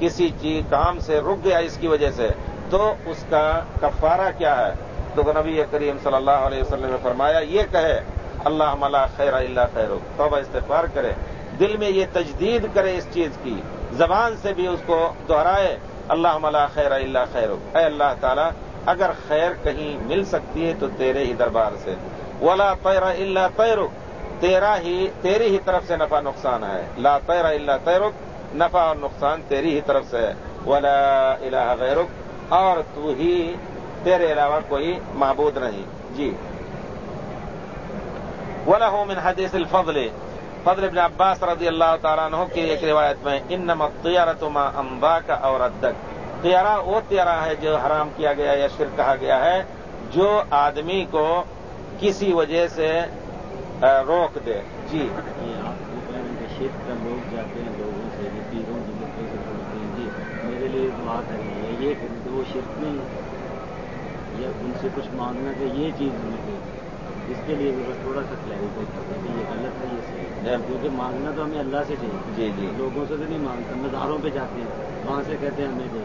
کسی چیز کام سے رک گیا اس کی وجہ سے، تو اس کا کفارہ کیا ہے؟ تو نبی کریم صلی اللہ علیہ وسلم نے فرمایا، یہ کہے، اللہ ملا خیر اللہ خیر، توبہ استغفار کرے، دل میں یہ تجدید کرے اس چیز کی، زبان سے بھی اس کو دہرائے، اللہ ملا خیر اللہ خیر۔ اے اللہ تعالیٰ، اگر خیر کہیں مل سکتی ہے تو تیرے ہی دربار سے۔ ولا تیرا اللہ تیرک تیرا ہی، تیری ہی طرف سے نفع نقصان ہے۔ لا تیرا اللہ تیرک نفع اور نقصان تیری ہی طرف سے ہے۔ ولا الہ غیرک اور تو ہی تیرے علاوہ کوئی معبود نہیں۔ جی۔ ولا ہوں من حدیث الفضل، فضل ابن عباس رضی اللہ تعالیٰ عنہ کی ایک روایت میں ان نمک ما امبا کا اور ادک تیارا وہ تیارا ہے جو حرام کیا گیا یا شرک کہا گیا ہے، جو آدمی کو کسی وجہ سے روک دے۔ جی۔ شرک کا لوگ جاتے ہیں لوگوں سے پیروں سے ہیں جی بات ہے یہ وہ شرک نہیں یا ان سے کچھ مانگنا کہ یہ چیز ملے اس کے لیے بس تھوڑا سا کلیریفائی ہیں کہ یہ غلط ہے یہ صحیح ہے۔ کیونکہ مانگنا تو ہمیں اللہ سے چاہیے۔ جی جی۔ لوگوں سے تو نہیں مانگتا مزاروں پہ جاتے ہیں۔ وہاں سے کہتے ہیں ہمیں دیں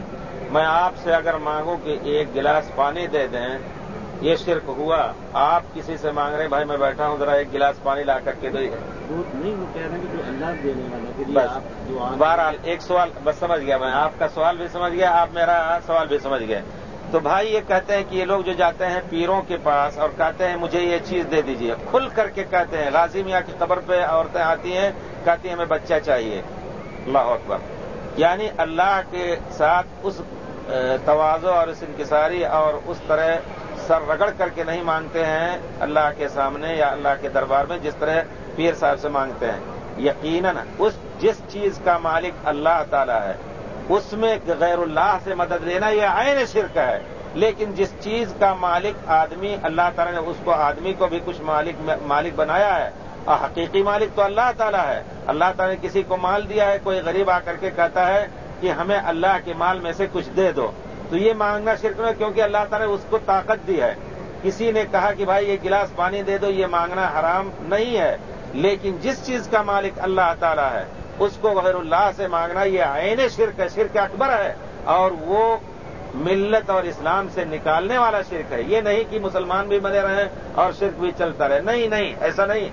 میں آپ سے اگر مانگوں کہ ایک گلاس پانی دے دیں یہ شرک ہوا۔ آپ کسی سے مانگ رہے بھائی میں بیٹھا ہوں ذرا ایک گلاس پانی لا کر کے نہیں وہ کہہ رہے ہیں کہ اللہ دینے والا بس۔ بہرحال ایک سوال بس سمجھ گیا میں آپ کا سوال بھی سمجھ گیا آپ میرا سوال بھی سمجھ گئے۔ تو بھائی یہ کہتے ہیں کہ یہ لوگ جو جاتے ہیں پیروں کے پاس اور کہتے ہیں مجھے یہ چیز دے دیجیے کھل کر کے کہتے ہیں غازی میاں کی قبر پہ عورتیں آتی ہیں کہتی ہیں ہمیں بچہ چاہیے۔ اللہ اکبر۔ یعنی اللہ کے ساتھ اس توازو اور اس انکساری اور اس طرح سر رگڑ کر کے نہیں مانگتے ہیں اللہ کے سامنے یا اللہ کے دربار میں جس طرح پیر صاحب سے مانگتے ہیں۔ یقیناً اس جس چیز کا مالک اللہ تعالی ہے، اس میں غیر اللہ سے مدد لینا یہ عین شرک ہے۔ لیکن جس چیز کا مالک آدمی، اللہ تعالیٰ نے اس کو آدمی کو بھی کچھ مالک مالک بنایا ہے۔ اور حقیقی مالک تو اللہ تعالیٰ ہے۔ اللہ تعالیٰ نے کسی کو مال دیا ہے، کوئی غریب آ کر کے کہتا ہے کہ ہمیں اللہ کے مال میں سے کچھ دے دو۔ تو یہ مانگنا شرک نہیں، کیونکہ اللہ تعالیٰ نے اس کو طاقت دی ہے۔ کسی نے کہا کہ بھائی یہ گلاس پانی دے دو، یہ مانگنا حرام نہیں ہے۔ لیکن جس چیز کا مالک اللہ تعالیٰ ہے، اس کو غیر اللہ سے مانگنا یہ عین شرک ہے، شرک اکبر ہے۔ اور وہ ملت اور اسلام سے نکالنے والا شرک ہے۔ یہ نہیں کہ مسلمان بھی بنے رہیں اور شرک بھی چلتا رہے۔ نہیں نہیں، ایسا نہیں۔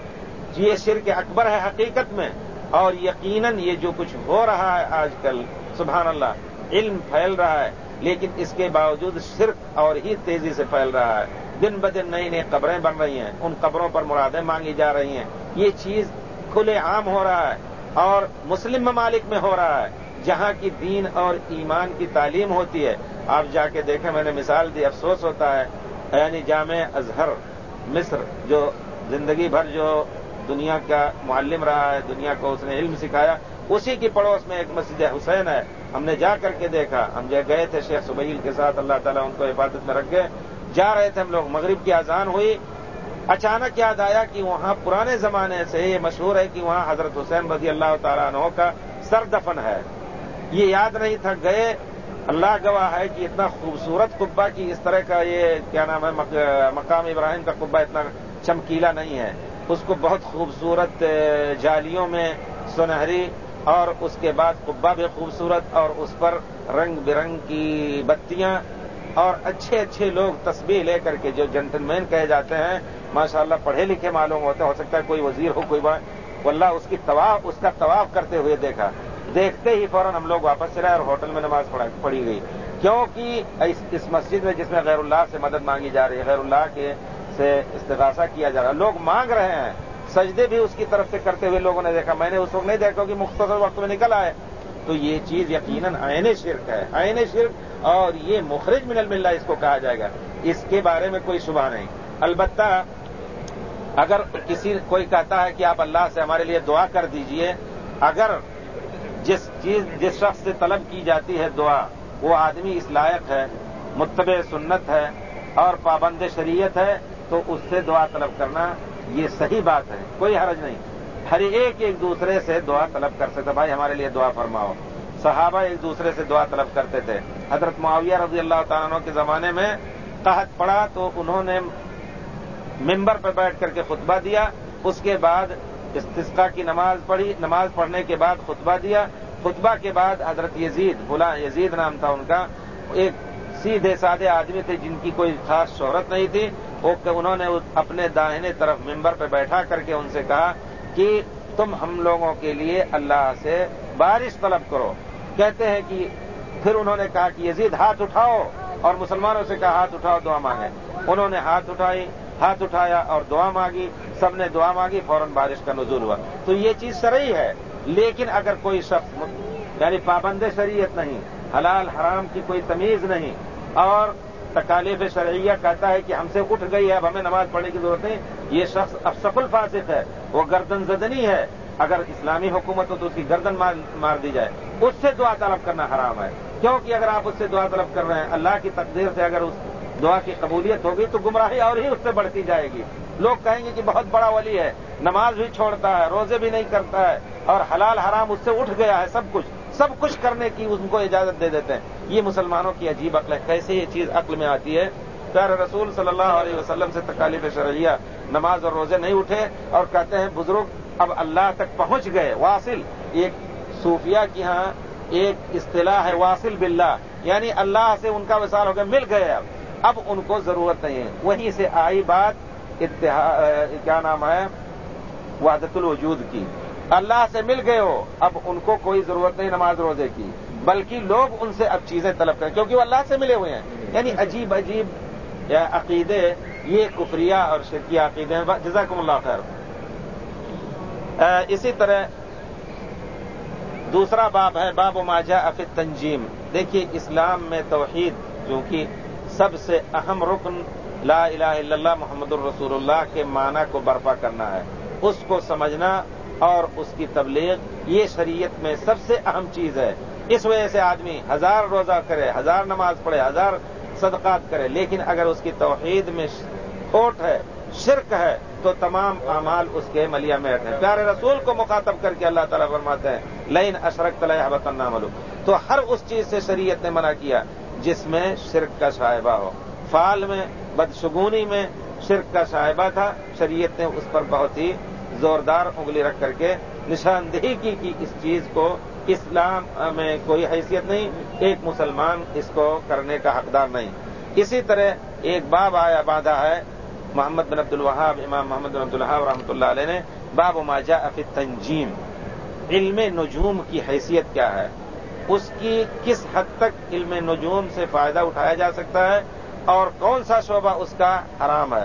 یہ شرک اکبر ہے حقیقت میں۔ اور یقیناً یہ جو کچھ ہو رہا ہے آج کل، سبحان اللہ، علم پھیل رہا ہے، لیکن اس کے باوجود شرک اور ہی تیزی سے پھیل رہا ہے۔ دن بدن نئی نئی قبریں بن رہی ہیں۔ ان قبروں پر مرادیں مانگی جا رہی ہیں۔ یہ چیز کھلے عام ہو رہا ہے اور مسلم ممالک میں ہو رہا ہے، جہاں کی دین اور ایمان کی تعلیم ہوتی ہے۔ آپ جا کے دیکھیں، میں نے مثال دی، افسوس ہوتا ہے یعنی جامع اظہر مصر، جو زندگی بھر جو دنیا کا معلم رہا ہے، دنیا کو اس نے علم سکھایا، اسی کی پڑوس میں ایک مسجد حسین ہے۔ ہم نے جا کر کے دیکھا، ہم جو گئے تھے شیخ سبیل کے ساتھ، اللہ تعالیٰ ان کو حفاظت میں رکھ گئے۔ جا رہے تھے ہم لوگ، مغرب کی آزان ہوئی اچانک یاد آیا کہ وہاں پرانے زمانے سے یہ مشہور ہے کہ وہاں حضرت حسین رضی اللہ تعالیٰ عنہ کا سر دفن ہے۔ یہ یاد نہیں تھا، گئے۔ اللہ گواہ ہے کہ اتنا خوبصورت قبا کی اس طرح کا یہ کیا نام ہے مقام ابراہیم کا قبا اتنا چمکیلا نہیں ہے۔ اس کو بہت خوبصورت جالیوں میں سنہری اور اس کے بعد قبا بھی خوبصورت اور اس پر رنگ برنگ کی بتیاں اور اچھے اچھے لوگ تصویر لے کر کے جو جنٹل مین کہے جاتے ہیں ماشاء اللہ پڑھے لکھے معلوم ہوتے ہو سکتا ہے کوئی وزیر ہو، کوئی بات اللہ اس کی طواف، اس کا طواف کرتے ہوئے دیکھا۔ دیکھتے ہی فوراً ہم لوگ واپس چلے اور ہوٹل میں نماز پڑھی گئی۔ کیونکہ اس مسجد میں جس میں غیر اللہ سے مدد مانگی جا رہی ہے، غیر اللہ کے سے استغاثہ کیا جا رہا ہے، لوگ مانگ رہے ہیں۔ سجدے بھی اس کی طرف سے کرتے ہوئے لوگوں نے دیکھا، میں نے اس وقت نہیں دیکھا کہ مختصر وقت میں نکل آئے۔ تو یہ چیز یقیناً آئین شرک ہے آئین شرک۔ اور یہ مخرج من الملہ، اس کو کہا جائے گا۔ اس کے بارے میں کوئی شبہ نہیں۔ البتہ اگر کسی کوئی کہتا ہے کہ آپ اللہ سے ہمارے لیے دعا کر دیجیے، اگر جس چیز، جس شخص سے طلب کی جاتی ہے دعا، وہ آدمی اس لائق ہے، متبع سنت ہے اور پابند شریعت ہے، تو اس سے دعا طلب کرنا یہ صحیح بات ہے، کوئی حرج نہیں۔ ہر ایک ایک دوسرے سے دعا طلب کر سکتا بھائی ہمارے لیے دعا فرماؤ۔ صحابہ ایک دوسرے سے دعا طلب کرتے تھے۔ حضرت معاویہ رضی اللہ تعالیٰ کے زمانے میں قحط پڑا تو انہوں نے ممبر پہ بیٹھ کر کے خطبہ دیا، اس کے بعد استسقا کی نماز پڑھی، نماز پڑھنے کے بعد خطبہ دیا۔ خطبہ کے بعد حضرت یزید بلا یزید نام تھا ان کا، ایک سیدھے سادے آدمی تھے جن کی کوئی خاص شہرت نہیں تھی، وہ انہوں نے اپنے داہنے طرف ممبر پہ بیٹھا کر کے ان سے کہا کہ تم ہم لوگوں کے لیے اللہ سے بارش طلب کرو۔ کہتے ہیں کہ پھر انہوں نے کہا کہ یزید، ہاتھ اٹھاؤ۔ اور مسلمانوں سے کہا، ہاتھ اٹھاؤ دعا مانگے انہوں نے ہاتھ اٹھائی۔ ہاتھ اٹھایا اور دعا مانگی، سب نے دعا مانگی، فوراً بارش کا نزول ہوا۔ تو یہ چیز سرئی ہے، لیکن اگر کوئی شخص یعنی پابند شریعت نہیں، حلال حرام کی کوئی تمیز نہیں، اور تکالیف شرعیہ کہتا ہے کہ ہم سے اٹھ گئی ہے، اب ہمیں نماز پڑھنے کی ضرورت نہیں، یہ شخص اب سفل فاسق ہے، وہ گردن زدنی ہے۔ اگر اسلامی حکومت ہو تو اس کی گردن مار دی جائے۔ اس سے دعا طلب کرنا حرام ہے۔ کیونکہ اگر آپ اس سے دعا طلب کر رہے ہیں، اللہ کی تقدیر سے اگر اس دعا کی قبولیت ہوگی تو گمراہی اور ہی اس سے بڑھتی جائے گی۔ لوگ کہیں گے کہ بہت بڑا ولی ہے، نماز بھی چھوڑتا ہے، روزے بھی نہیں کرتا ہے اور حلال حرام اس سے اٹھ گیا ہے، سب کچھ سب کچھ کرنے کی ان کو اجازت دے دیتے ہیں۔ یہ مسلمانوں کی عجیب عقل ہے، کیسے یہ چیز عقل میں آتی ہے؟ پیار رسول صلی اللہ علیہ وسلم سے تکالیف شرعیہ نماز اور روزے نہیں اٹھے اور کہتے ہیں، بزرگ اب اللہ تک پہنچ گئے، واصل۔ ایک صوفیہ کی ہاں ایک اصطلاح ہے، واصل باللہ یعنی اللہ سے ان کا وصال ہو گیا، مل گئے اب۔ اب ان کو ضرورت نہیں ہے۔ وہیں سے آئی بات کیا نام ہے؟ وحدت الوجود کی۔ اللہ سے مل گئے ہو، اب ان کو کوئی ضرورت نہیں نماز روزے کی۔ بلکہ لوگ ان سے اب چیزیں طلب کریں، کیونکہ وہ اللہ سے ملے ہوئے ہیں۔ یعنی عجیب عجیب عقیدے، یہ کفریہ اور شرکی عقیدے ہیں۔ جزاکم اللہ خیر۔ اسی طرح دوسرا باب ہے، باب و ماجا افت تنجیم دیکھیے اسلام میں توحید جو کہ سب سے اہم رکن لا الہ الا اللہ محمد الرسول اللہ کے معنی کو برپا کرنا ہے۔ اس کو سمجھنا اور اس کی تبلیغ، یہ شریعت میں سب سے اہم چیز ہے۔ اس وجہ سے آدمی ہزار روزہ کرے، ہزار نماز پڑھے، ہزار صدقات کرے، لیکن اگر اس کی توحید میں کھوٹ ہے، شرک ہے، تو تمام اعمال اس کے ملیا میٹ ہیں۔ پیارے رسول کو مخاطب کر کے اللہ تعالیٰ فرماتے ہیں لین اشرک طلح بطن ملو تو ہر اس چیز سے شریعت نے منع کیا۔ جس میں شرک کا شائبہ ہو۔ فال میں بدشگونی میں شرک کا شائبہ تھا، شریعت نے اس پر بہت ہی زوردار انگلی رکھ کر کے نشاندہی کی کہ اس چیز کو اسلام میں کوئی حیثیت نہیں، ایک مسلمان اس کو کرنے کا حقدار نہیں۔ اسی طرح ایک باب آیا باندھا ہے محمد بن عبد الوہاب، امام محمد بن عبد الحاب رحمۃ اللہ علیہ نے، باب و ماجا افی تنجیم علم نجوم کی حیثیت کیا ہے؟ اس کی کس حد تک علم نجوم سے فائدہ اٹھایا جا سکتا ہے اور کون سا شعبہ اس کا حرام ہے؟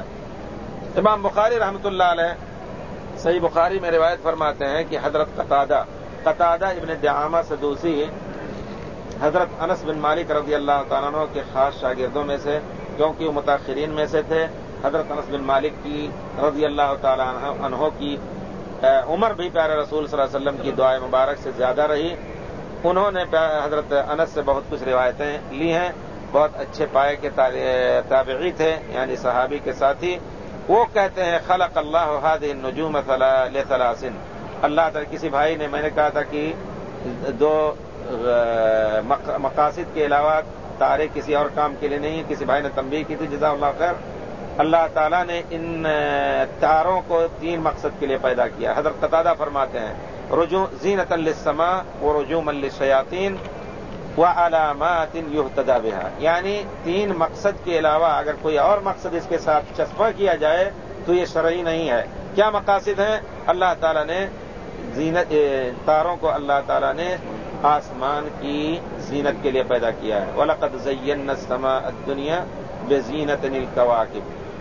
امام بخاری رحمۃ اللہ علیہ صحیح بخاری میں روایت فرماتے ہیں کہ حضرت قطادہ قطادہ ابن دعامہ سدوسی، حضرت انس بن مالک رضی اللہ تعالیٰ عنہ کے خاص شاگردوں میں سے، کیونکہ وہ متاثرین میں سے تھے، حضرت انس بن مالک کی رضی اللہ تعالیٰ عنہ کی عمر بھی پیارے رسول صلی اللہ علیہ وسلم کی دعائیں مبارک سے زیادہ رہی۔ انہوں نے حضرت انس سے بہت کچھ روایتیں لی ہیں، بہت اچھے پائے کے تابعی تھے یعنی صحابی کے ساتھی۔ وہ کہتے ہیں، خلق اللہ حاد نجوم ثلاثن اللہ تعالی، کسی بھائی نے، میں نے کہا تھا کہ دو مقاصد کے علاوہ تارے کسی اور کام کے لیے نہیں، کسی بھائی نے تنبیہ کی تھی جزا اللہ خیر۔ اللہ تعالیٰ نے ان تاروں کو تین مقصد کے لیے پیدا کیا۔ حضرت قطادہ فرماتے ہیں رجوع زینت السما و رجوم الشیاطین و علامات یحتدا بها. یعنی تین مقصد کے علاوہ اگر کوئی اور مقصد اس کے ساتھ چسپاں کیا جائے تو یہ شرعی نہیں ہے۔ کیا مقاصد ہیں؟ اللہ تعالیٰ نے زینت تاروں کو اللہ تعالیٰ نے آسمان کی زینت کے لیے پیدا کیا ہے۔ ولقد زین السماء الدنیا بے زینت نیل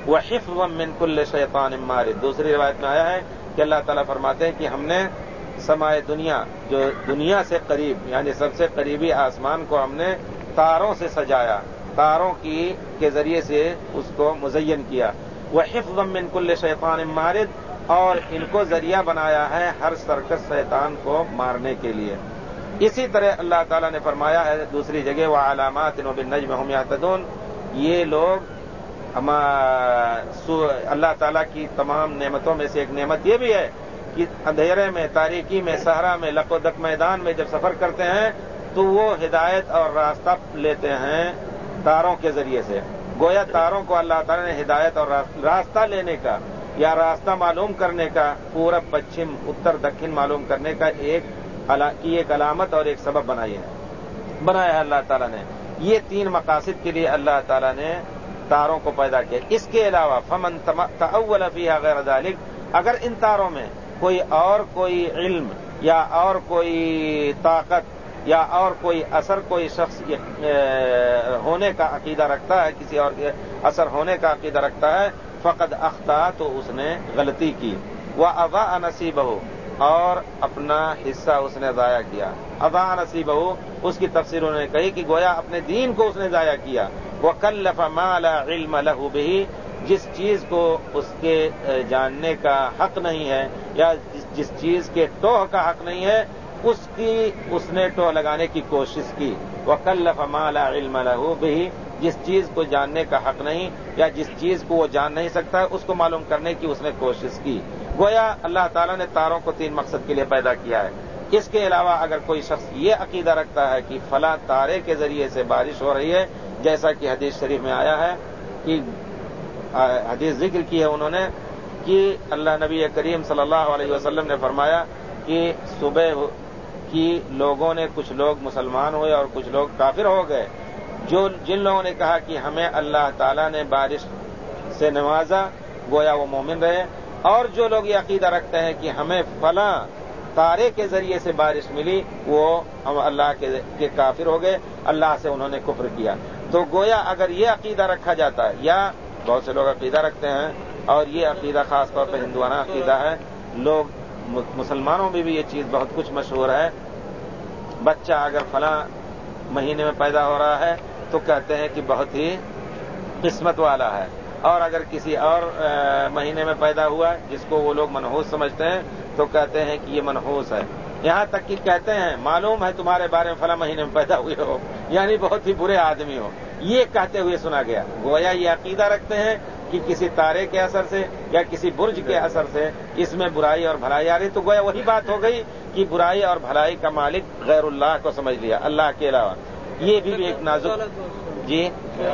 وہ حفظ من کل شیطان مارد۔ دوسری روایت میں آیا ہے کہ اللہ تعالیٰ فرماتے ہیں کہ ہم نے سمائے دنیا، جو دنیا سے قریب یعنی سب سے قریبی آسمان کو ہم نے تاروں سے سجایا، تاروں کی، کے ذریعے سے اس کو مزین کیا۔ وہ حفظ من کل شیطان مارد، اور ان کو ذریعہ بنایا ہے ہر سرکس شیطان کو مارنے کے لیے۔ اسی طرح اللہ تعالیٰ نے فرمایا ہے دوسری جگہ وہ علامات ان بن نجم ہم یاتدون یہ لوگ اللہ تعالیٰ کی تمام نعمتوں میں سے ایک نعمت یہ بھی ہے اندھیرے میں، تاریکی میں، صحرا میں لقودک میدان میں جب سفر کرتے ہیں، تو وہ ہدایت اور راستہ لیتے ہیں تاروں کے ذریعے سے۔ گویا تاروں کو اللہ تعالیٰ نے ہدایت اور راستہ لینے کا یا راستہ معلوم کرنے کا پورب پچھم، اتر دکن معلوم کرنے کا ایک کی ایک علامت اور ایک سبب بنائی ہے۔ بنایا ہے اللہ تعالیٰ نے۔ یہ تین مقاصد کے لیے اللہ تعالیٰ نے تاروں کو پیدا کیا۔ اس کے علاوہ فمن تعول فیہ غیر ذالک اگر ان تاروں میں کوئی اور کوئی علم یا اور کوئی طاقت یا اور کوئی اثر کوئی شخص ہونے کا عقیدہ رکھتا ہے، کسی اور اثر ہونے کا عقیدہ رکھتا ہے، فقد اختہ تو اس نے غلطی کی۔ وہ ابا نصیب ہو اور اپنا حصہ اس نے ضائع کیا۔ ابا نصیب ہو اس کی تفسیر انہوں نے کہی کہ گویا اپنے دین کو اس نے ضائع کیا۔ وہ کل مالا علم لہو بھی جس چیز کو اس کے جاننے کا حق نہیں ہے یا جس چیز کے ٹوہ کا حق نہیں ہے، اس کی، اس نے ٹو لگانے کی کوشش کی۔ وہ کل فمالا علم لہو بھی جس چیز کو جاننے کا حق نہیں یا جس چیز کو وہ جان نہیں سکتا، اس کو معلوم کرنے کی اس نے کوشش کی۔ گویا اللہ تعالیٰ نے تاروں کو تین مقصد کے لیے پیدا کیا ہے۔ اس کے علاوہ اگر کوئی شخص یہ عقیدہ رکھتا ہے کہ فلاں تارے کے ذریعے سے بارش ہو رہی ہے، جیسا کہ حدیث شریف میں آیا ہے کہ حدیث ذکر کی ہے انہوں نے کہ اللہ نبی کریم صلی اللہ علیہ وسلم نے فرمایا کہ صبح کی لوگوں نے کچھ لوگ مسلمان ہوئے اور کچھ لوگ کافر ہو گئے۔ جو جن لوگوں نے کہا کہ ہمیں اللہ تعالیٰ نے بارش سے نوازا، گویا وہ مومن رہے۔ اور جو لوگ یہ عقیدہ رکھتے ہیں کہ ہمیں فلاں تارے کے ذریعے سے بارش ملی، وہ ہم اللہ کے کافر ہو گئے، اللہ سے انہوں نے کفر کیا۔ تو گویا اگر یہ عقیدہ رکھا جاتا ہے یا بہت سے لوگ عقیدہ رکھتے ہیں اور یہ عقیدہ خاص طور پہ ہندوانہ عقیدہ ہے۔ لوگ مسلمانوں میں بھی یہ چیز بہت کچھ مشہور ہے۔ بچہ اگر فلاں مہینے میں پیدا ہو رہا ہے تو کہتے ہیں کہ بہت ہی قسمت والا ہے۔ اور اگر کسی اور مہینے میں پیدا ہوا جس کو وہ لوگ منحوس سمجھتے ہیں تو کہتے ہیں کہ یہ منحوس ہے۔ یہاں تک کہ کہتے ہیں، معلوم ہے تمہارے بارے میں فلاں مہینے میں پیدا ہوئے ہو یعنی بہت ہی برے آدمی ہو۔ یہ کہتے ہوئے سنا گیا۔ گویا یہ عقیدہ رکھتے ہیں کہ کسی تارے کے اثر سے یا کسی برج کے اثر سے اس میں برائی اور بھلائی آ رہی۔ تو گویا وہی بات ہو گئی کہ برائی اور بھلائی کا مالک غیر اللہ کو سمجھ لیا، اللہ کے علاوہ۔ یہ بھی ایک نازک جی؟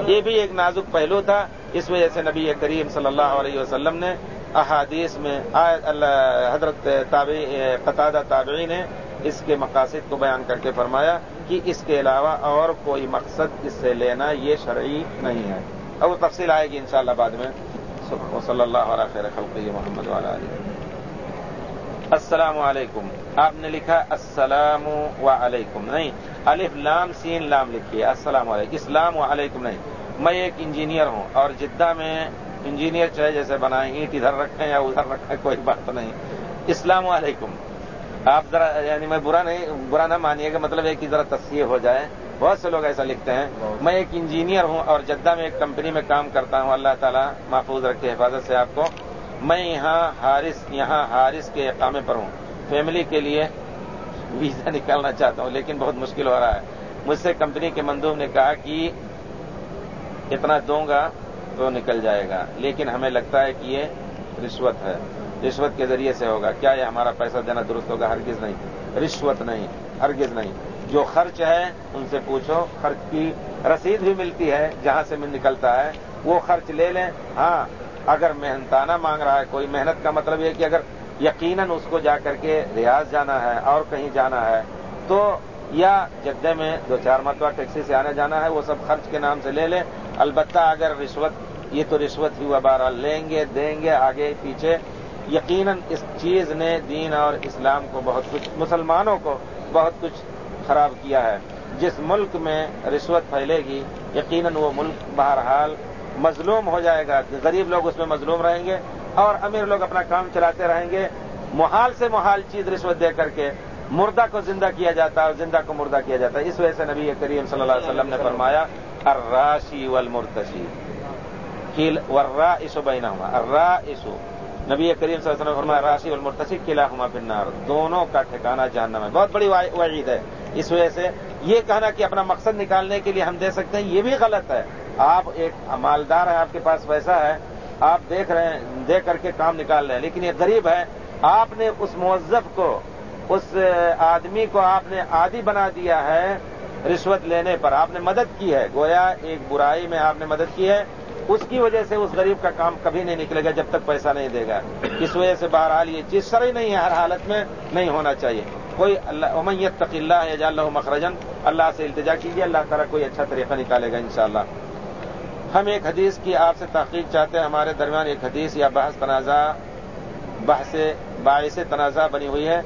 یہ بھی ایک نازک پہلو تھا۔ اس وجہ سے نبی کریم صلی اللہ علیہ وسلم نے احادیث میں حضرت قطع تابعی نے اس کے مقاصد کو بیان کر کے فرمایا کہ اس کے علاوہ اور کوئی مقصد اس سے لینا یہ شرعی نہیں ہے۔ اب وہ تفصیل آئے گی انشاءاللہ بعد میں۔ صلی اللہ علیہ خیر خلقی محمد علیہ السلام علیکم۔ آپ نے لکھا السلام علیکم نہیں۔ الف لام، سین لام لکھیے۔ السلام علیکم۔ اسلام و علیکم نہیں۔ میں ایک انجینئر ہوں اور جدہ میں انجینئر چاہے جیسے بنائیں، اینٹ ادھر رکھیں یا ادھر رکھیں، کوئی بات نہیں۔ اسلام علیکم۔ آپ ذرا یعنی میں برا نہیں، برا نہ مانیے گا مطلب ہے کہ ذرا تصحیح ہو جائے۔ بہت سے لوگ ایسا لکھتے ہیں۔ میں ایک انجینئر ہوں اور جدہ میں ایک کمپنی میں کام کرتا ہوں، اللہ تعالیٰ محفوظ رکھے، حفاظت سے آپ کو۔ میں یہاں حارث یہاں حارث کے اقامے پر ہوں۔ فیملی کے لیے ویزا نکالنا چاہتا ہوں، لیکن بہت مشکل ہو رہا ہے۔ مجھ سے کمپنی کے مندوب نے کہا کہ اتنا دوں گا تو نکل جائے گا، لیکن ہمیں لگتا ہے کہ یہ رشوت ہے۔ رشوت کے ذریعے سے ہوگا۔ کیا یہ ہمارا پیسہ دینا درست ہوگا؟ ہرگز نہیں۔ رشوت نہیں۔ ہرگز نہیں۔ جو خرچ ہے، ان سے پوچھو۔ خرچ کی رسید بھی ملتی ہے، جہاں سے نکلتا ہے، وہ خرچ لے لیں۔ ہاں اگر محنتانہ مانگ رہا ہے، کوئی محنت کا مطلب یہ کہ اگر یقیناً اس کو جا کر کے ریاض جانا ہے اور کہیں جانا ہے، تو یا جدے میں دو چار مرتبہ ٹیکسی سے آنے جانا ہے، وہ سب خرچ کے نام سے لے لیں۔ البتہ اگر رشوت یہ تو رشوت ہی ہوا بارہ لیں گے، دیں گے، آگے، پیچھے۔ یقیناً اس چیز نے دین اور اسلام کو بہت کچھ، مسلمانوں کو بہت کچھ خراب کیا ہے۔ جس ملک میں رشوت پھیلے گی، یقیناً وہ ملک بہرحال مظلوم ہو جائے گا۔ غریب لوگ اس میں مظلوم رہیں گے اور امیر لوگ اپنا کام چلاتے رہیں گے۔ محال سے محال چیز رشوت دے کر کے مردہ کو زندہ کیا جاتا ہے اور زندہ کو مردہ کیا جاتا ہے۔ اس وجہ سے نبی کریم صلی اللہ علیہ وسلم نے فرمایا اراشی والمرتشی۔ کل ورا اسو بینا ہوا ارا اسو نبی کریم صلی اللہ علیہ وسلم فرمایا راشی والمرتشی قلعہ ہما پنار دونوں کا ٹھکانا جاننا ہے. بہت بڑی وعید ہے. اس وجہ سے یہ کہنا کہ اپنا مقصد نکالنے کے لیے ہم دے سکتے ہیں، یہ بھی غلط ہے. آپ ایک مالدار ہیں، آپ کے پاس پیسہ ہے، آپ دیکھ رہے ہیں دے کر کے کام نکال رہے ہیں، لیکن یہ غریب ہے۔ آپ نے اس موظف کو، اس آدمی کو آپ نے عادی بنا دیا ہے رشوت لینے پر، آپ نے مدد کی ہے۔ گویا ایک برائی میں آپ نے مدد کی ہے۔ اس کی وجہ سے اس غریب کا کام کبھی نہیں نکلے گا جب تک پیسہ نہیں دے گا۔ اس وجہ سے بہرحال یہ چیز سر نہیں ہے، ہر حالت میں نہیں ہونا چاہیے۔ کوئی اللہ امیت تق اللہ یا اللہ مخرجن اللہ سے التجا کیجیے اللہ تعالیٰ کوئی اچھا طریقہ نکالے گا انشاءاللہ۔ ہم ایک حدیث کی آپ سے تحقیق چاہتے ہیں، ہمارے درمیان ایک حدیث یا بحث تنازع، بحث باعث تنازع بنی ہوئی ہے۔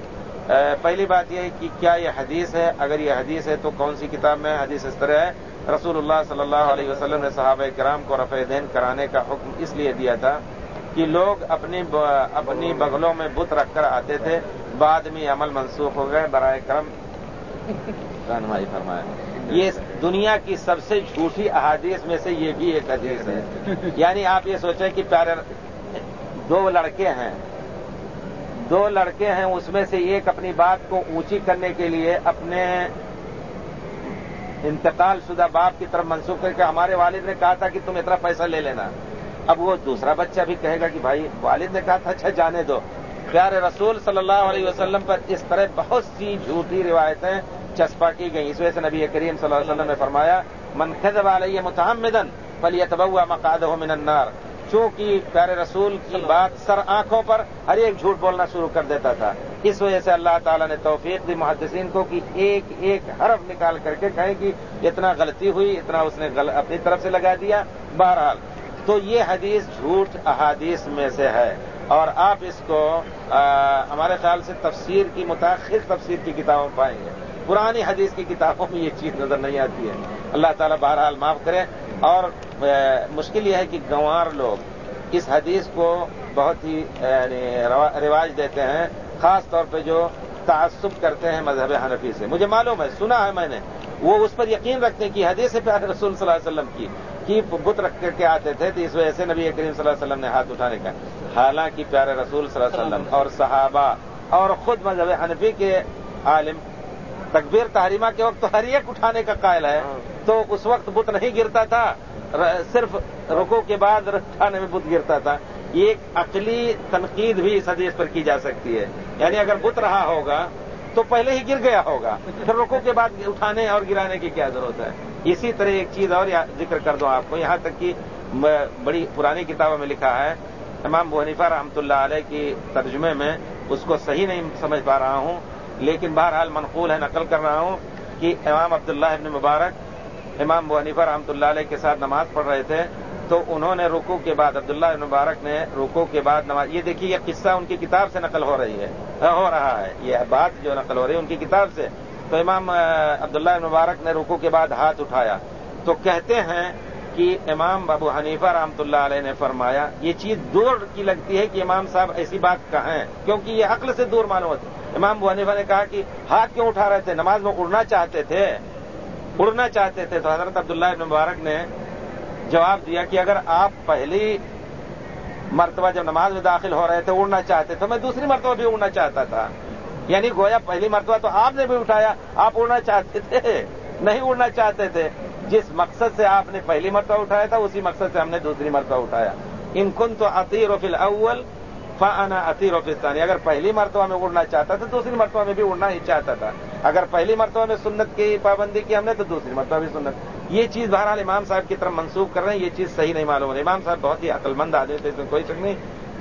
پہلی بات یہ ہے کہ کیا یہ حدیث ہے؟ اگر یہ حدیث ہے تو کون سی کتاب میں حدیث اس طرح ہے؟ رسول اللہ صلی اللہ علیہ وسلم نے صحابہ کرام کو رفع دین کرانے کا حکم اس لیے دیا تھا کہ لوگ اپنی اپنی بغلوں میں بت رکھ کر آتے تھے، بعد میں عمل منسوخ ہو گئے۔ برائے کرم، رہنمائی فرمایا یہ دنیا کی سب سے جھوٹی احادیث میں سے یہ بھی ایک حدیث ہے۔ یعنی آپ یہ سوچیں کہ پیارے دو لڑکے ہیں۔ دو لڑکے ہیں، اس میں سے ایک اپنی بات کو اونچی کرنے کے لیے اپنے انتقال شدہ باپ کی طرف منسوخ کر کے ہمارے والد نے کہا تھا کہ تم اتنا پیسہ لے لینا۔ اب وہ دوسرا بچہ بھی کہے گا کہ بھائی، والد نے کہا تھا اچھا جانے دو۔ پیارے رسول صلی اللہ علیہ وسلم پر اس طرح بہت سی جھوٹی روایتیں چسپا کی گئیں۔ اس وجہ سے نبی کریم صلی اللہ علیہ وسلم نے فرمایا منخذ علیہ متحمدن پلیتبوا مقاد من النار چونکہ پیارے رسول کی بات سر آنکھوں پر ہر ایک جھوٹ بولنا شروع کر دیتا تھا۔ اس وجہ سے اللہ تعالیٰ نے توفیق دی محدثین کو کہ ایک ایک حرف نکال کر کے کہیں کہ اتنا غلطی ہوئی اتنا اس نے اپنی طرف سے لگا دیا۔ بہرحال تو یہ حدیث جھوٹ احادیث میں سے ہے۔ اور آپ اس کو ہمارے خیال سے تفسیر کی متاثر تفسیر کی کتابوں پائیں گے۔ پرانی حدیث کی کتابوں میں یہ چیز نظر نہیں آتی ہے۔ اللہ تعالیٰ بہرحال معاف کرے اور مشکل یہ ہے کہ گنوار لوگ اس حدیث کو بہت ہی یعنی رواج دیتے ہیں خاص طور پہ جو تعصب کرتے ہیں مذہب حنفی سے۔ مجھے معلوم ہے سنا ہے میں نے۔ وہ اس پر یقین رکھتے ہیں کہ حدیث پیارے رسول صلی اللہ علیہ وسلم کی کی بت رکھ کر کے آتے تھے تو اس وجہ سے نبی کریم صلی اللہ علیہ وسلم نے ہاتھ اٹھانے کا۔ حالانکہ پیارے رسول صلی اللہ علیہ وسلم اور صحابہ اور خود مذہب حنفی کے عالم تکبیر تحریمہ کے وقت ہر ایک اٹھانے کا قائل ہے تو اس وقت بت نہیں گرتا تھا۔ صرف رکو کے بعد اٹھانے میں بت گرتا تھا، یہ ایک عقلی تنقید بھی اس حدیث پر کی جا سکتی ہے۔ یعنی اگر بت رہا ہوگا، تو پہلے ہی گر گیا ہوگا۔ پھر رکو کے بعد اٹھانے اور گرانے کی کیا ضرورت ہے؟ اسی طرح ایک چیز اور ذکر کر دوں آپ کو۔ یہاں تک کہ بڑی پرانی کتابوں میں لکھا ہے، امام بحنیفہ رحمۃ اللہ علیہ کی ترجمے میں اس کو صحیح نہیں سمجھ پا رہا ہوں، لیکن بہرحال منقول ہے، نقل کر رہا ہوں کہ امام عبداللہ ابن مبارک امام بو رحمۃ اللہ علیہ کے ساتھ نماز پڑھ رہے تھے، تو انہوں نے رکو کے بعد، عبداللہ مبارک نے رکو کے بعد نماز، یہ دیکھیے، یہ قصہ ان کی کتاب سے نقل ہو رہی ہے، ہو رہا ہے، یہ بات جو نقل ہو رہی ہے ان کی کتاب سے۔ تو امام عبداللہ مبارک نے رکو کے بعد ہاتھ اٹھایا۔ تو کہتے ہیں کہ امام ابو حنیفہ رحمۃ اللہ علیہ نے فرمایا، یہ چیز دور کی لگتی ہے کہ امام صاحب ایسی بات کہیں کیونکہ یہ عقل سے دور معلوم ہوتی امام ابو حنیفہ نے کہا کہ ہاتھ کیوں اٹھا رہے تھے؟ نماز میں اڑنا چاہتے تھے۔ اڑنا چاہتے تھے تو حضرت عبداللہ ابن مبارک نے جواب دیا کہ اگر آپ پہلی مرتبہ جب نماز میں داخل ہو رہے تھے اڑنا چاہتے تو میں دوسری مرتبہ بھی اڑنا چاہتا تھا۔ یعنی گویا پہلی مرتبہ تو آپ نے بھی اٹھایا، آپ اڑنا چاہتے تھے، نہیں اڑنا چاہتے تھے۔ جس مقصد سے آپ نے پہلی مرتبہ اٹھایا تھا، اسی مقصد سے ہم نے دوسری مرتبہ اٹھایا۔ ان کن تو عطیر و فل اول فانا عطیر و فستانی اگر پہلی مرتبہ میں اڑنا چاہتا تھا، دوسری مرتبہ میں بھی اڑنا ہی چاہتا تھا۔ اگر پہلی مرتبہ میں سنت کی پابندی کی ہم نے، تو دوسری مرتبہ بھی سنت۔ یہ چیز بہرحال امام صاحب کی طرف منسوخ کر رہے ہیں، یہ چیز صحیح نہیں معلوم ہے امام صاحب بہت ہی عقل مند آدمی تھے، اس میں کوئی شک نہیں۔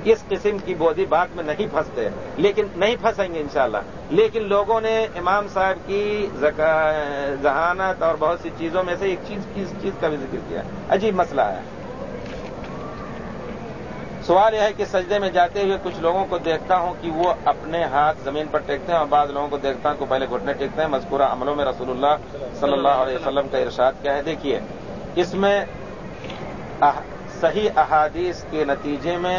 اس قسم کی بودی بات میں نہیں پھنستے، لیکن نہیں پھنسیں گے انشاءاللہ۔ لیکن لوگوں نے امام صاحب کی ذہانت اور بہت سی چیزوں میں سے ایک چیز اس چیز کا بھی ذکر کیا۔ عجیب مسئلہ ہے۔ سوال یہ ہے کہ سجدے میں جاتے ہوئے کچھ لوگوں کو دیکھتا ہوں کہ وہ اپنے ہاتھ زمین پر ٹیکتے ہیں اور بعض لوگوں کو دیکھتا ہوں کہ پہلے گھٹنے ٹیکتے ہیں۔ مذکورہ عملوں میں رسول اللہ صلی اللہ علیہ وسلم کا ارشاد کیا ہے۔ دیکھیے، اس میں صحیح احادیث کے نتیجے میں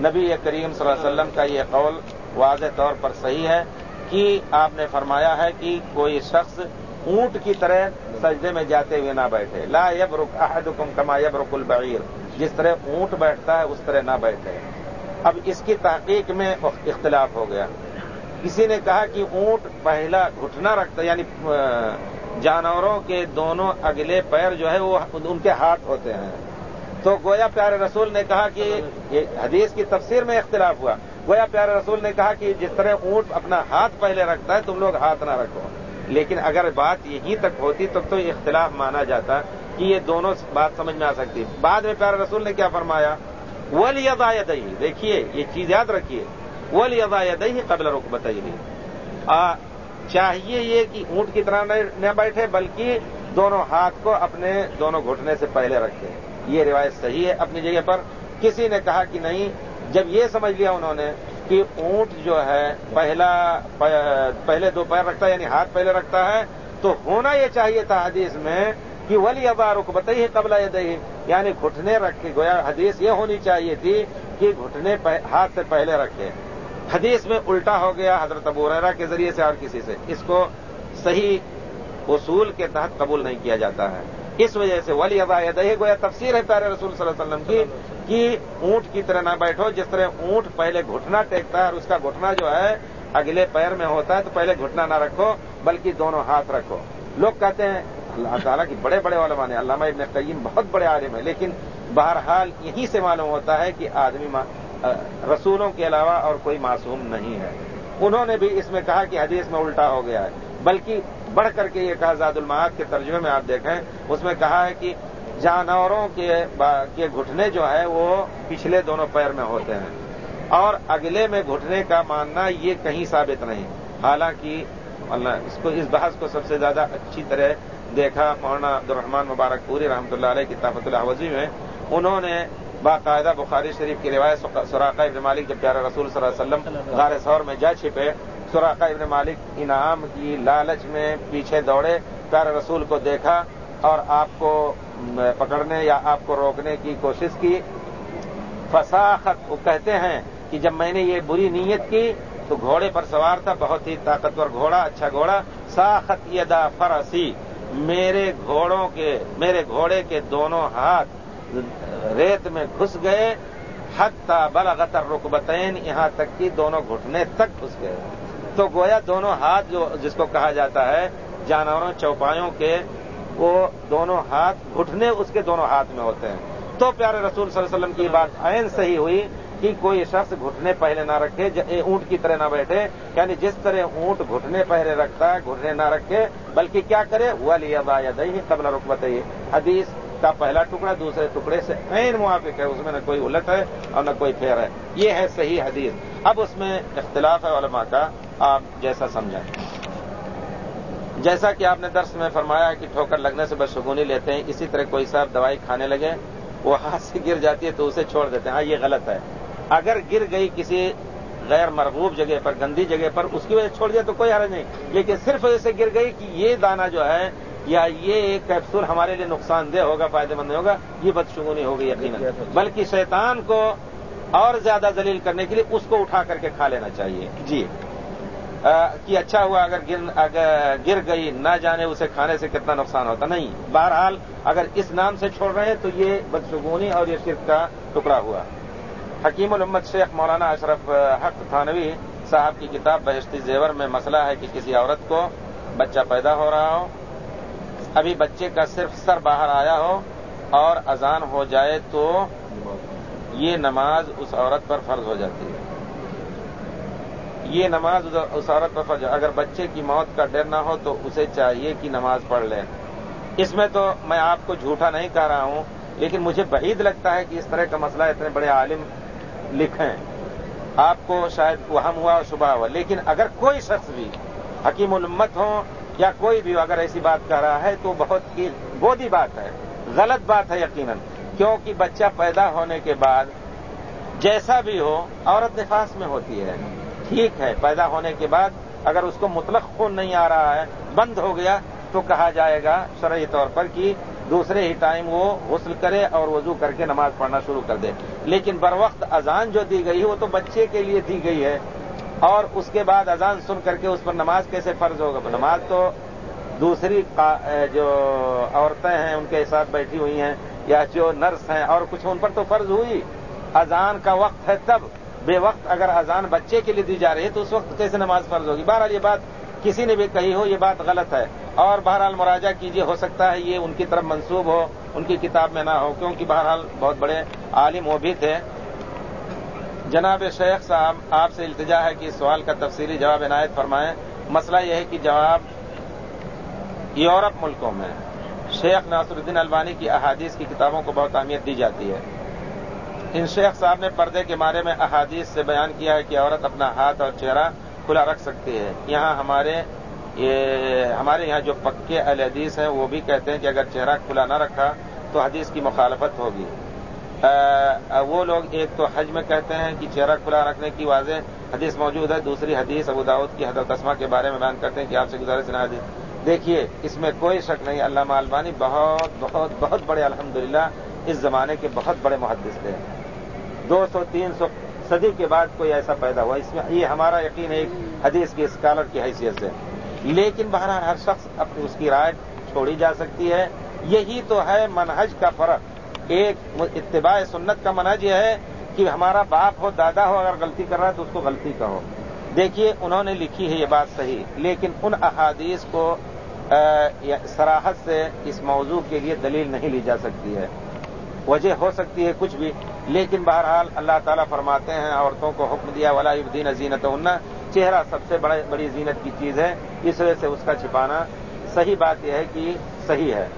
نبی کریم صلی اللہ علیہ وسلم کا یہ قول واضح طور پر صحیح ہے کہ آپ نے فرمایا ہے کہ کوئی شخص اونٹ کی طرح سجدے میں جاتے ہوئے نہ بیٹھے۔ لا یب رک احدکم کما یب رک البعیر۔ جس طرح اونٹ بیٹھتا ہے، اس طرح نہ بیٹھے۔ اب اس کی تحقیق میں اختلاف ہو گیا۔ کسی نے کہا کہ اونٹ پہلا گھٹنا رکھتا یعنی جانوروں کے دونوں اگلے پیر جو ہے وہ ان کے ہاتھ ہوتے ہیں۔ تو گویا پیارے رسول نے کہا کہ حدیث کی تفسیر میں اختلاف ہوا۔ گویا پیارے رسول نے کہا کہ جس طرح اونٹ اپنا ہاتھ پہلے رکھتا ہے، تم لوگ ہاتھ نہ رکھو۔ لیکن اگر بات یہیں تک ہوتی، تب تو اختلاف مانا جاتا۔ کہ یہ دونوں بات سمجھ میں آ سکتی بعد میں پیارے رسول نے کیا فرمایا؟ وہ لیا ہی دیکھیے، یہ چیز یاد رکھیے۔ وہ لیا ہی قبل رخ بتائیے چاہیے یہ کہ اونٹ کی طرح نہ بیٹھے، بلکہ دونوں ہاتھ کو اپنے دونوں گھٹنے سے پہلے رکھے۔ یہ روایت صحیح ہے اپنی جگہ پر۔ کسی نے کہا کہ نہیں، جب یہ سمجھ لیا انہوں نے کہ اونٹ جو ہے، پہلا پہلے دو پیر رکھتا ہے یعنی ہاتھ پہلے رکھتا ہے، تو ہونا یہ چاہیے تھا حدیث میں کہ ولی ابا رک بتائی قبل دہی یعنی گھٹنے رکھے، گویا حدیث یہ ہونی چاہیے تھی کہ گھٹنے ہاتھ سے پہلے رکھے۔ حدیث میں الٹا ہو گیا حضرت ابو ریرا کے ذریعے سے اور کسی سے۔ اس کو صحیح اصول کے تحت قبول نہیں کیا جاتا ہے۔ اس وجہ سے ولی ابا دہی گویا تفسیر ہے پیارے رسول صلی اللہ علیہ وسلم کی، کہ اونٹ کی طرح نہ بیٹھو، جس طرح اونٹ پہلے گھٹنا ٹیکتا ہے اور اس کا گھٹنا جو ہے اگلے پیر میں ہوتا ہے تو پہلے گھٹنا نہ رکھو، بلکہ دونوں ہاتھ رکھو۔ لوگ کہتے ہیں اللہ تعالیٰ کی بڑے بڑے علماء نے، علامہ ابن قیم بہت بڑے عالم ہیں، لیکن بہرحال یہی سے معلوم ہوتا ہے کہ آدمی رسولوں کے علاوہ اور کوئی معصوم نہیں ہے۔ انہوں نے بھی اس میں کہا کہ حدیث میں الٹا ہو گیا ہے، بلکہ بڑھ کر کے یہ کہا زاد المعاد کے ترجمے میں آپ دیکھیں، اس میں کہا ہے کہ جانوروں کے گھٹنے جو ہے وہ پچھلے دونوں پیر میں ہوتے ہیں۔ اور اگلے میں گھٹنے کا ماننا یہ کہیں ثابت نہیں۔ حالانکہ اللہ، اس کو، اس بحث کو سب سے زیادہ اچھی طرح دیکھا مولانا عبدالرحمان مبارک پوری رحمۃ اللہ علیہ کی طاقت اللہ وزی میں، انہوں نے باقاعدہ بخاری شریف کی روایت سوراخا ابن مالک جب پیارا رسول صلی اللہ علیہ وسلم غار سور میں جا چھپے سوراخا ابن مالک انعام کی لالچ میں پیچھے دوڑے، پیارے رسول کو دیکھا اور آپ کو پکڑنے یا آپ کو روکنے کی کوشش کی۔ فساخت، وہ کہتے ہیں کہ جب میں نے یہ بری نیت کی تو گھوڑے پر سوار تھا، بہت ہی طاقتور گھوڑا اچھا گھوڑا۔ ساخت یدا فرسی میرے گھوڑوں کے، میرے گھوڑے کے دونوں ہاتھ ریت میں گھس گئے حت بلغتر رکبتین یہاں تک کہ دونوں گھٹنے تک گھس گئے۔ تو گویا دونوں ہاتھ جو، جس کو کہا جاتا ہے، جانوروں، چوپایوں کے، وہ دونوں ہاتھ گھٹنے اس کے دونوں ہاتھ میں ہوتے ہیں۔ تو پیارے رسول صلی اللہ علیہ وسلم کی بات عین صحیح ہوئی۔ کہ کوئی شخص گھٹنے پہلے نہ رکھے اونٹ کی طرح نہ بیٹھے۔ یعنی جس طرح اونٹ گھٹنے پہلے رکھتا ہے، گھٹنے نہ رکھے، بلکہ کیا کرے؟ وہ لیا با یا دہی قبل رکبت حدیث کا پہلا ٹکڑا دوسرے ٹکڑے سے عین موافق ہے، اس میں نہ کوئی الٹ ہے اور نہ کوئی پھیر ہے۔ یہ ہے صحیح حدیث۔ اب اس میں اختلاف ہے علماء کا، آپ جیسا سمجھیں۔ جیسا کہ آپ نے درس میں فرمایا کہ ٹھوکر لگنے سے بدشگونی لیتے ہیں، اسی طرح کوئی صاحب دوائی کھانے لگے، وہ ہاتھ سے گر جاتی ہے تو اسے چھوڑ دیتے ہیں۔ ہاں یہ غلط ہے۔ اگر گر گئی کسی غیر مرغوب جگہ پر گندی جگہ پر اس کی وجہ چھوڑ دیا تو کوئی حرج نہیں۔ لیکن صرف اسے گر گئی کہ یہ دانا جو ہے یا یہ کیپسول ہمارے لیے نقصان دہ ہوگا فائدہ مند ہوگا یہ بدشگونی ہوگی یقیناً۔ بلکہ شیطان کو اور زیادہ ذلیل کرنے کے لیے اس کو اٹھا کر کے کھا لینا چاہیے۔ جی۔ کہ اچھا ہوا اگر گر اگر گر گئی نہ جانے اسے کھانے سے کتنا نقصان ہوتا۔ نہیں بہرحال اگر اس نام سے چھوڑ رہے ہیں تو یہ بدسگونی اور یہ شرک کا ٹکڑا ہوا۔ حکیم الامت شیخ مولانا اشرف حق تھانوی صاحب کی کتاب بہشتی زیور میں مسئلہ ہے کہ کسی عورت کو بچہ پیدا ہو رہا ہو، ابھی بچے کا صرف سر باہر آیا ہو اور اذان ہو جائے تو یہ نماز اس عورت پر فرض ہو جاتی ہے۔ یہ نماز اس عورت پر فرض، اگر بچے کی موت کا ڈر نہ ہو تو اسے چاہیے کہ نماز پڑھ لے۔ اس میں تو میں آپ کو جھوٹا نہیں کہہ رہا ہوں، لیکن مجھے بعید لگتا ہے کہ اس طرح کا مسئلہ اتنے بڑے عالم لکھیں۔ آپ کو شاید وہم ہوا اور صبح ہوا، لیکن اگر کوئی شخص بھی حکیم الامت ہو یا کوئی بھی اگر ایسی بات کر رہا ہے تو بہت ہی بودی بات ہے، غلط بات ہے یقیناً، کیونکہ بچہ پیدا ہونے کے بعد جیسا بھی ہو عورت نفاس میں ہوتی ہے۔ ٹھیک ہے، پیدا ہونے کے بعد اگر اس کو مطلق خون نہیں آ رہا ہے، بند ہو گیا تو کہا جائے گا شرعی طور پر کہ دوسرے ہی ٹائم وہ غسل کرے اور وضو کر کے نماز پڑھنا شروع کر دے۔ لیکن بر وقت اذان جو دی گئی ہے وہ تو بچے کے لیے دی گئی ہے۔ اور اس کے بعد اذان سن کر کے اس پر نماز کیسے فرض ہوگا؟ نماز تو دوسری جو عورتیں ہیں ان کے ساتھ بیٹھی ہوئی ہیں یا جو نرس ہیں اور کچھ ان پر تو فرض ہوئی۔ اذان کا وقت ہے تب۔ بے وقت اگر اذان بچے کے لیے دی جا رہی ہے تو اس وقت کیسے نماز فرض ہوگی؟ بہرحال یہ بات کسی نے بھی کہی ہو یہ بات غلط ہے۔ اور بہرحال مراجہ کیجیے ہو سکتا ہے یہ ان کی طرف منسوب ہو، ان کی کتاب میں نہ ہو، کیونکہ بہرحال بہت بڑے عالم وہ بھی تھے۔ جناب شیخ صاحب، آپ سے التجا ہے کہ اس سوال کا تفصیلی جواب عنایت فرمائیں۔ مسئلہ یہ ہے کہ جواب یورپ ملکوں میں۔ شیخ ناصر الدین البانی کی احادیث کی کتابوں کو بہت اہمیت دی جاتی ہے۔ ان شیخ صاحب نے پردے کے بارے میں احادیث سے بیان کیا ہے کہ عورت اپنا ہاتھ اور چہرہ کھلا رکھ سکتی ہے یہاں ہمارے، یہ ہمارے یہاں جو پکے الحدیث ہیں، وہ بھی کہتے ہیں کہ اگر چہرہ کھلا نہ رکھا تو حدیث کی مخالفت ہوگی۔ وہ لوگ ایک تو حج میں کہتے ہیں کہ چہرہ کھلا رکھنے کی واضح حدیث موجود ہے۔ دوسری حدیث ابو داود کی حضرت اسما کے بارے میں بیان کرتے ہیں کہ آپ سے گزارش نہ حدیث دیکھیے، اس میں کوئی شک نہیں، علامہ البانی بہت بہت بہت بڑے الحمدللہ اس زمانے کے بہت بڑے محدث تھے۔ دو سو، تین سو صدی کے بعد کوئی ایسا پیدا ہوا، اس میں یہ ہمارا یقین ایک حدیث کی اسکالر کی حیثیت سے۔ لیکن بہرحال ہر شخص اپنی اس کی رائے چھوڑی جا سکتی ہے۔ یہی تو ہے منہج کا فرق۔ ایک اتباع سنت کا منہج یہ ہے کہ ہمارا باپ ہو، دادا ہو، اگر غلطی کر رہا ہے تو اس کو غلطی کا ہو دیکھیے، انہوں نے لکھی ہے یہ بات صحیح، لیکن ان احادیث کو سراحت سے اس موضوع کے لیے دلیل نہیں لی جا سکتی ہے۔ وجہ ہو سکتی ہے کچھ بھی۔ لیکن بہرحال اللہ تعالیٰ فرماتے ہیں عورتوں کو حکم دیا، ولا الدین زینت ہننا چہرہ سب سے بڑے بڑی زینت کی چیز ہے، اس وجہ سے اس کا چھپانا صحیح بات یہ ہے کہ صحیح ہے۔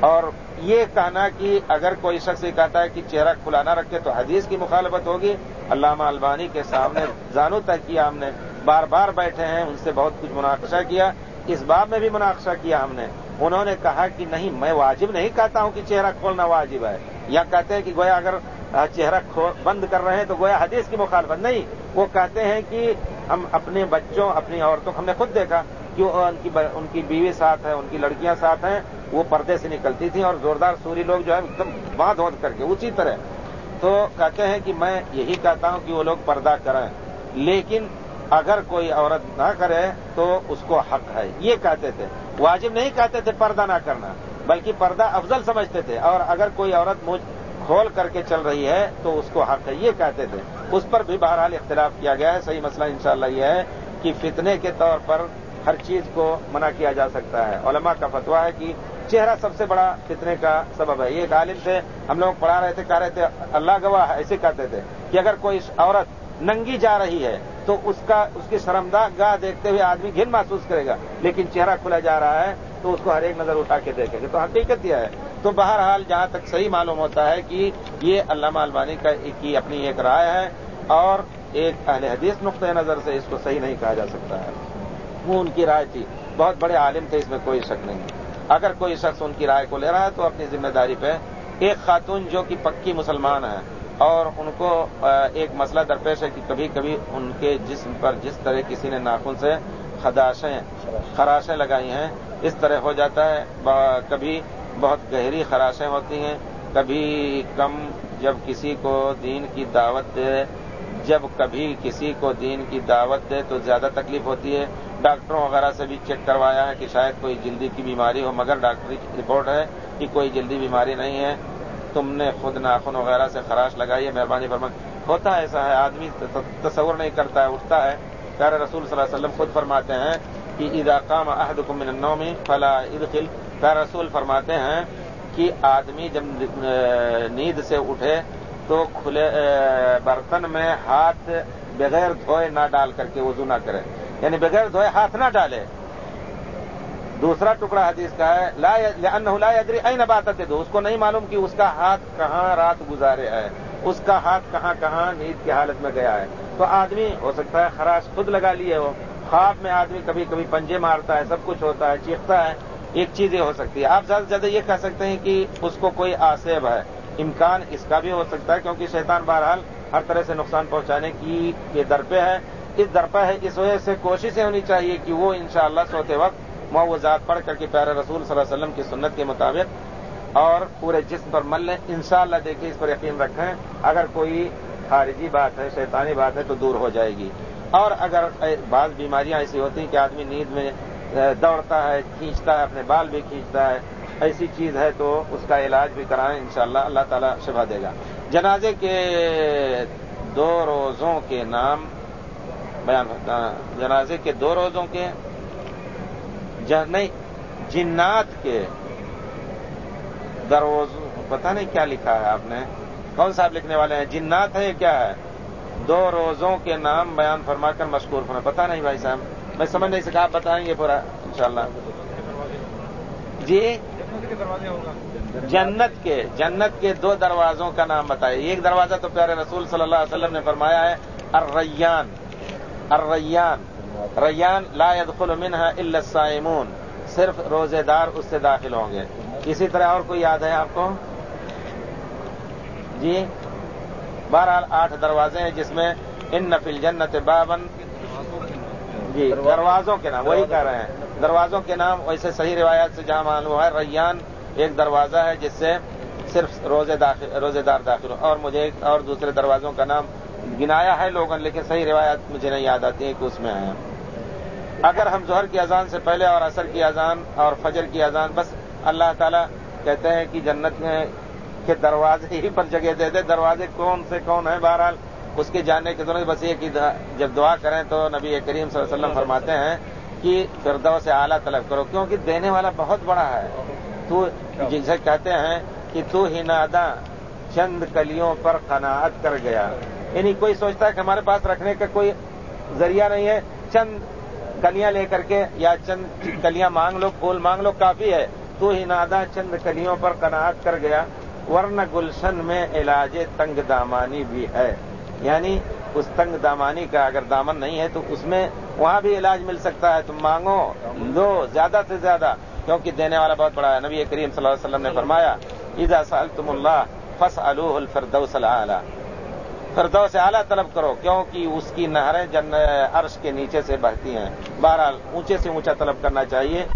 اور یہ کہنا کہ اگر کوئی شخص یہ کہتا ہے کہ چہرہ کھلا نہ رکھے تو حدیث کی مخالفت ہوگی۔ علامہ البانی کے سامنے زانو تک کیا ہم نے۔ بار بار بیٹھے ہیں، ان سے بہت کچھ مناقشہ کیا۔ اس باب میں بھی مناقشہ کیا ہم نے۔ انہوں نے کہا کہ نہیں، میں واجب نہیں کہتا ہوں کہ چہرہ کھولنا واجب ہے۔ یا کہتے ہیں کہ گویا اگر چہرہ بند کر رہے ہیں تو گویا حدیث کی مخالفت نہیں۔ وہ کہتے ہیں کہ ہم اپنے بچوں، اپنی عورتوں ہم نے خود دیکھا کہ ان کی ان کی بیوی ساتھ ہے، ان کی لڑکیاں ساتھ ہیں، وہ پردے سے نکلتی تھیں اور زوردار سوری لوگ جو ہے ایک دم باندھ ہوند کر کے اسی طرح۔ تو کہتے ہیں کہ میں یہی کہتا ہوں کہ وہ لوگ پردہ کریں۔ لیکن اگر کوئی عورت نہ کرے تو اس کو حق ہے۔ یہ کہتے تھے۔ واجب نہیں کہتے تھے پردہ نہ کرنا، بلکہ پردہ افضل سمجھتے تھے۔ اور اگر کوئی عورت مجھ کھول کر کے چل رہی ہے تو اس کو حق ہے، یہ کہتے تھے۔ اس پر بھی بہرحال اختلاف کیا گیا ہے۔ صحیح مسئلہ انشاءاللہ یہ ہے کہ فتنے کے طور پر ہر چیز کو منع کیا جا سکتا ہے۔ علماء کا فتویٰ ہے کہ چہرہ سب سے بڑا فتنے کا سبب ہے۔ یہ ایک عالم تھے، ہم لوگ پڑھا رہے تھے، کہہ رہے تھے، اللہ گواہ ایسے کہتے تھے کہ اگر کوئی عورت ننگی جا رہی ہے تو اس کا، اس کی شرمدہ گاہ دیکھتے ہوئے آدمی گھن محسوس کرے گا۔ لیکن چہرہ کھلا جا رہا ہے تو اس کو ہر ایک نظر اٹھا کے دیکھیں گے۔ تو حقیقت یہ ہے۔ تو بہرحال جہاں تک صحیح معلوم ہوتا ہے کہ یہ علامہ البانی کی اپنی ایک رائے ہے اور ایک اہل حدیث نقطۂ نظر سے اس کو صحیح نہیں کہا جا سکتا ہے۔ وہ ان کی رائے تھی۔ بہت بڑے عالم تھے، اس میں کوئی شک نہیں۔ اگر کوئی شخص ان کی رائے کو لے رہا ہے تو اپنی ذمہ داری پہ ایک خاتون جو کہ پکی مسلمان ہے اور ان کو ایک مسئلہ درپیش ہے کہ کبھی کبھی ان کے جسم پر جس طرح کسی نے ناخن سے خداشیں، خراشیں لگائی ہیں، اس طرح ہو جاتا ہے۔ کبھی بہت گہری خراشیں ہوتی ہیں، کبھی کم جب کسی کو دین کی دعوت دے، جب کبھی کسی کو دین کی دعوت دے تو زیادہ تکلیف ہوتی ہے۔ ڈاکٹروں وغیرہ سے بھی چیک کروایا ہے کہ شاید کوئی جلدی کی بیماری ہو، مگر ڈاکٹری رپورٹ ہے کہ کوئی جلدی بیماری نہیں ہے۔ تم نے خود ناخن وغیرہ سے خراش لگائی ہے، مہربانی فرما ہوتا ہے ایسا ہے، آدمی تصور نہیں کرتا ہے، اٹھتا ہے۔ پیار رسول صلی اللہ علیہ وسلم خود فرماتے ہیں کہ اذا قام احدكم من النوم فلا ادخل۔ پیار رسول فرماتے ہیں کہ آدمی جب نیند سے اٹھے تو کھلے برتن میں ہاتھ بغیر دھوئے نہ ڈال کر کے وضو نہ کرے۔ یعنی بغیر دھوئے ہاتھ نہ ڈالے۔ دوسرا ٹکڑا حدیث کا ہے، لا لا ادری این بات دو اس کو نہیں معلوم کہ اس کا ہاتھ کہاں رات گزارے ہے اس کا ہاتھ کہاں کہاں نیند کی حالت میں گیا ہے۔ تو آدمی، ہو سکتا ہے خراش خود لگا لیے وہ خواب میں آدمی کبھی کبھی پنجے مارتا ہے، سب کچھ ہوتا ہے، چیختا ہے۔ ایک چیز یہ ہو سکتی ہے آپ زیادہ سے زیادہ یہ کہہ سکتے ہیں کہ اس کو کوئی آسیب ہے۔ امکان اس کا بھی ہو سکتا ہے، کیونکہ شیطان بہرحال ہر طرح سے نقصان پہنچانے کی یہ درپے ہے۔ اس درپے ہے، اس وجہ سے کوششیں ہونی چاہیے کہ وہ انشاءاللہ سوتے وقت معوضات پڑھ کر کے پیارے رسول صلی اللہ علیہ وسلم کی سنت کے مطابق اور پورے جسم پر مل لیں۔ ان شاء اللہ دیکھیے اس پر یقین رکھیں، اگر کوئی خارجی بات ہے، شیطانی بات ہے تو دور ہو جائے گی۔ اور اگر بعض بیماریاں ایسی ہوتی ہیں کہ آدمی نیند میں دوڑتا ہے، کھینچتا ہے، اپنے بال بھی کھینچتا ہے، ایسی چیز ہے تو اس کا علاج بھی کرائیں، انشاءاللہ اللہ اللہ تعالیٰ شفا دے گا۔ جنازے کے دو روزوں کے نام بیان جنازے کے دو روزوں کے نہیں، جنات کے دروز پتہ نہیں کیا لکھا ہے آپ نے؟ کون صاحب لکھنے والے ہیں؟ جنات ہے کیا ہے؟ دو روزوں کے نام بیان فرما کر مشکور ہونا پتا نہیں بھائی صاحب، میں سمجھ نہیں سکا، آپ بتائیں گے پورا، انشاءاللہ۔ جی؟ جنت کے جنت کے دو دروازوں کا نام بتائیے۔ ایک دروازہ تو پیارے رسول صلی اللہ علیہ وسلم نے فرمایا ہے، الریان۔ الریان۔ ریان لا يدخل منها الا الصائمون، صرف روزے دار اس سے داخل ہوں گے۔ اسی طرح اور کوئی یاد ہے آپ کو؟ جی؟ بہرحال آٹھ دروازے ہیں جس میں ان نفل جنت بابن جی دروازوں کے نام، وہی کہہ رہے ہیں۔ دروازوں کے نام، ویسے صحیح روایات سے جہاں معلوم ہے، ریان ایک دروازہ ہے جس سے صرف روزے داخل، روزے دار داخل ہوں۔ اور مجھے ایک اور دوسرے دروازوں کا نام گنایا ہے لوگوں، لیکن صحیح روایات مجھے نہیں یاد آتی ہیں کہ اس میں ہیں اگر ہم ظہر کی اذان سے پہلے اور عصر کی اذان اور فجر کی اذان، بس اللہ تعالیٰ کہتے ہیں کہ جنت میں کے دروازے ہی پر جگہ دے دے۔ دروازے کون سے کون ہیں؟ بہرحال اس کے جاننے کی ضرورت بس یہ کہ جب دعا کریں تو نبی کریم صلی اللہ علیہ وسلم فرماتے ہیں کہ فردو سے اعلیٰ طلب کرو، کیونکہ دینے والا بہت بڑا ہے۔ تو جسے کہتے ہیں کہ تو ہی نادا چند کلیوں پر قناعت کر گیا۔ یعنی کوئی سوچتا ہے کہ ہمارے پاس رکھنے کا کوئی ذریعہ نہیں ہے۔ چند کلیاں لے کر کے یا چند کلیاں مانگ لو، پھول مانگ لو، کافی ہے۔ تو ہی نادا چند کلیوں پر قناعت کر گیا۔ ورنہ گلشن میں علاج تنگ دامانی بھی ہے۔ یعنی اس تنگ دامانی کا اگر دامن نہیں ہے تو اس میں وہاں بھی علاج مل سکتا ہے۔ تم مانگو لو زیادہ سے زیادہ، کیونکہ دینے والا بہت بڑا ہے۔ نبی کریم صلی اللہ علیہ وسلم نے فرمایا ایزا سال تم اللہ فس الفردوس العلیٰ فردوس اعلیٰ طلب کرو، کیونکہ اس کی نہریں جن عرش کے نیچے سے بہتی ہیں۔ بہرحال اونچے سے اونچا طلب کرنا چاہیے۔